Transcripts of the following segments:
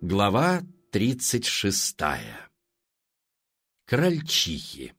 Глава тридцать шестая. Крольчихи.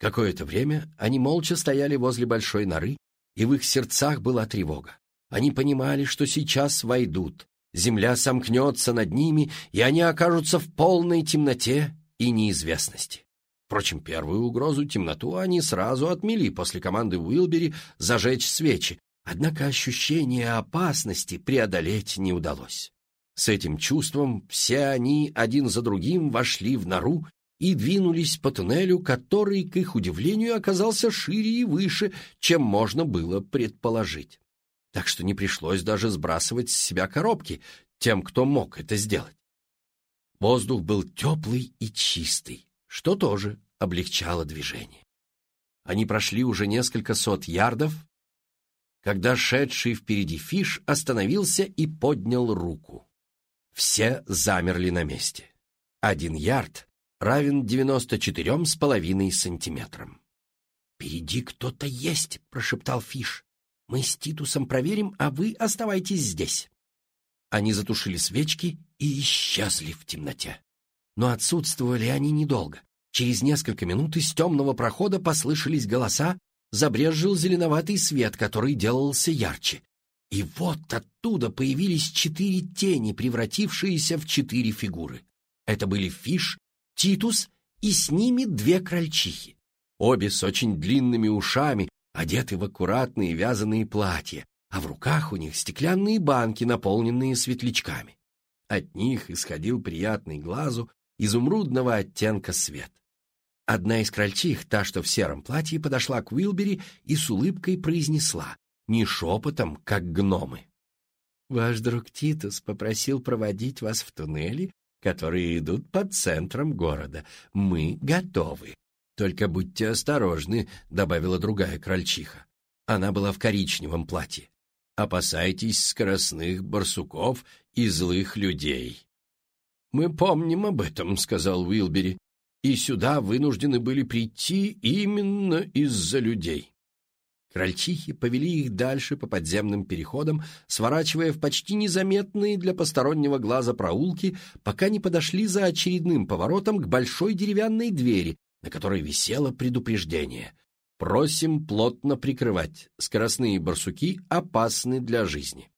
Какое-то время они молча стояли возле большой норы, и в их сердцах была тревога. Они понимали, что сейчас войдут, земля сомкнется над ними, и они окажутся в полной темноте и неизвестности. Впрочем, первую угрозу, темноту, они сразу отмели после команды Уилбери зажечь свечи, однако ощущение опасности преодолеть не удалось. С этим чувством все они один за другим вошли в нору и двинулись по туннелю, который, к их удивлению, оказался шире и выше, чем можно было предположить. Так что не пришлось даже сбрасывать с себя коробки тем, кто мог это сделать. Воздух был теплый и чистый, что тоже облегчало движение. Они прошли уже несколько сот ярдов, когда шедший впереди Фиш остановился и поднял руку. Все замерли на месте. Один ярд равен девяносто четырем с половиной сантиметрам. «Впереди кто-то есть», — прошептал Фиш. «Мы с Титусом проверим, а вы оставайтесь здесь». Они затушили свечки и исчезли в темноте. Но отсутствовали они недолго. Через несколько минут из темного прохода послышались голоса, забрезжил зеленоватый свет, который делался ярче. И вот оттуда появились четыре тени, превратившиеся в четыре фигуры. Это были Фиш, Титус и с ними две крольчихи. Обе с очень длинными ушами, одеты в аккуратные вязаные платья, а в руках у них стеклянные банки, наполненные светлячками. От них исходил приятный глазу изумрудного оттенка свет. Одна из крольчих, та, что в сером платье, подошла к Уилбери и с улыбкой произнесла не шепотом, как гномы. Ваш друг Титус попросил проводить вас в туннели, которые идут под центром города. Мы готовы. Только будьте осторожны, добавила другая крольчиха. Она была в коричневом платье. Опасайтесь скоростных барсуков и злых людей. Мы помним об этом, сказал Уилбери, и сюда вынуждены были прийти именно из-за людей. Крольчихи повели их дальше по подземным переходам, сворачивая в почти незаметные для постороннего глаза проулки, пока не подошли за очередным поворотом к большой деревянной двери, на которой висело предупреждение. «Просим плотно прикрывать. Скоростные барсуки опасны для жизни».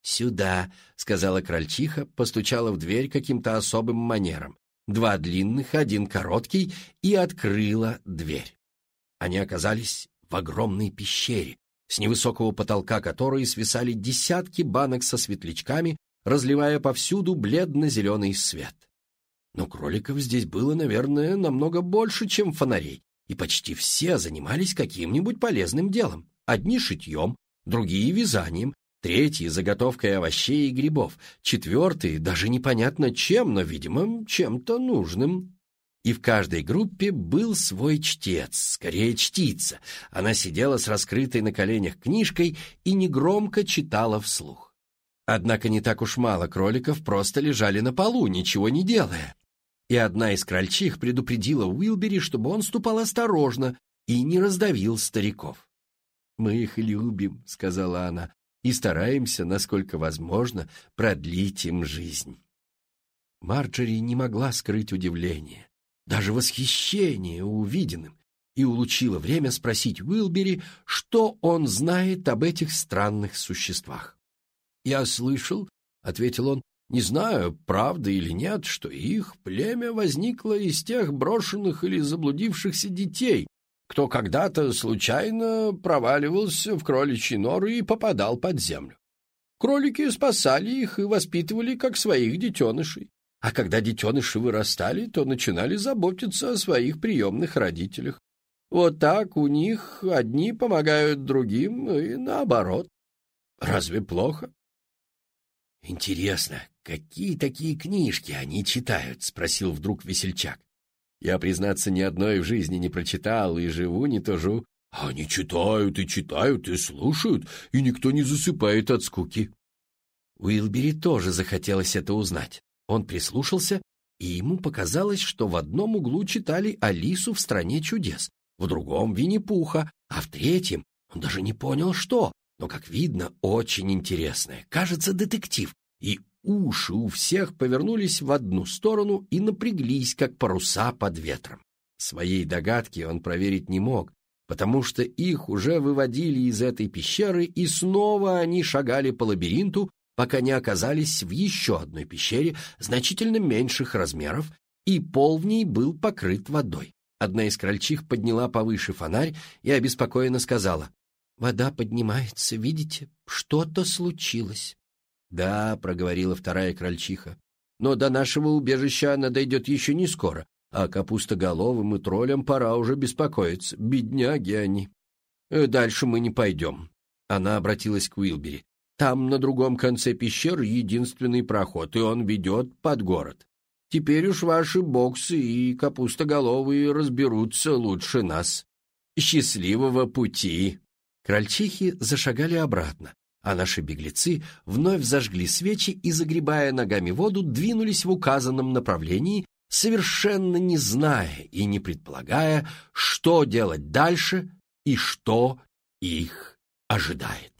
«Сюда», — сказала крольчиха, постучала в дверь каким-то особым манером. Два длинных, один короткий, и открыла дверь. Они оказались в огромной пещере, с невысокого потолка которой свисали десятки банок со светлячками, разливая повсюду бледно-зеленый свет. Но кроликов здесь было, наверное, намного больше, чем фонарей, и почти все занимались каким-нибудь полезным делом. Одни шитьем, другие вязанием, третьи — заготовкой овощей и грибов, четвертые — даже непонятно чем, но, видимо, чем-то нужным и в каждой группе был свой чтец, скорее чтица. Она сидела с раскрытой на коленях книжкой и негромко читала вслух. Однако не так уж мало кроликов просто лежали на полу, ничего не делая. И одна из крольчих предупредила Уилбери, чтобы он ступал осторожно и не раздавил стариков. «Мы их любим», — сказала она, — «и стараемся, насколько возможно, продлить им жизнь». Марджери не могла скрыть удивление даже восхищение увиденным, и улучила время спросить Уилбери, что он знает об этих странных существах. «Я слышал», — ответил он, — «не знаю, правда или нет, что их племя возникло из тех брошенных или заблудившихся детей, кто когда-то случайно проваливался в кроличьи норы и попадал под землю. Кролики спасали их и воспитывали как своих детенышей. А когда детеныши вырастали, то начинали заботиться о своих приемных родителях. Вот так у них одни помогают другим и наоборот. Разве плохо? — Интересно, какие такие книжки они читают? — спросил вдруг весельчак. Я, признаться, ни одной в жизни не прочитал и живу, не тужу. Они читают и читают и слушают, и никто не засыпает от скуки. Уилбери тоже захотелось это узнать. Он прислушался, и ему показалось, что в одном углу читали Алису в «Стране чудес», в другом — Винни-Пуха, а в третьем он даже не понял, что, но, как видно, очень интересное. Кажется, детектив, и уши у всех повернулись в одну сторону и напряглись, как паруса под ветром. Своей догадки он проверить не мог, потому что их уже выводили из этой пещеры, и снова они шагали по лабиринту, пока не оказались в еще одной пещере значительно меньших размеров, и пол в ней был покрыт водой. Одна из крольчих подняла повыше фонарь и обеспокоенно сказала, «Вода поднимается, видите, что-то случилось». «Да», — проговорила вторая крольчиха, «но до нашего убежища она дойдет еще не скоро, а капустоголовым и троллям пора уже беспокоиться, бедняги они. Э, дальше мы не пойдем». Она обратилась к Уилбери. «Там на другом конце пещеры единственный проход, и он ведет под город. Теперь уж ваши боксы и капустоголовые разберутся лучше нас. Счастливого пути!» Крольчихи зашагали обратно, а наши беглецы вновь зажгли свечи и, загребая ногами воду, двинулись в указанном направлении, совершенно не зная и не предполагая, что делать дальше и что их ожидает.